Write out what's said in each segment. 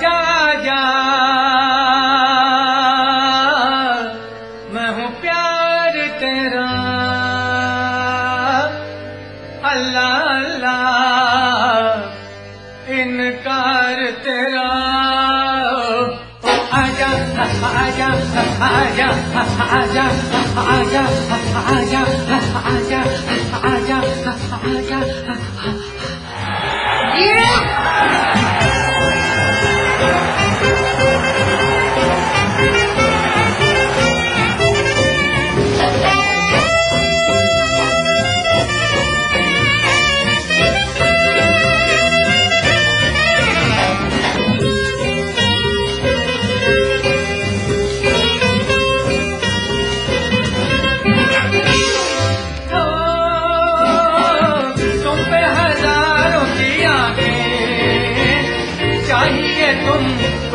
Ja, ja. حاجة حاجة حاجة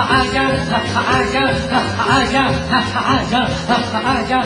حاجة حاجة حاجة حاجة حاجة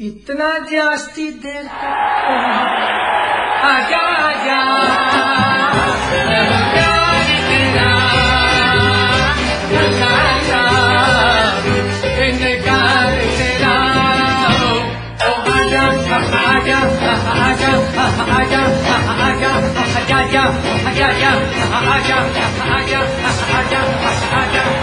इतना जास्ती देर तक आजा आजा। Aja, aja, aja, aja, aja, aja, aja, aja, aja, aja,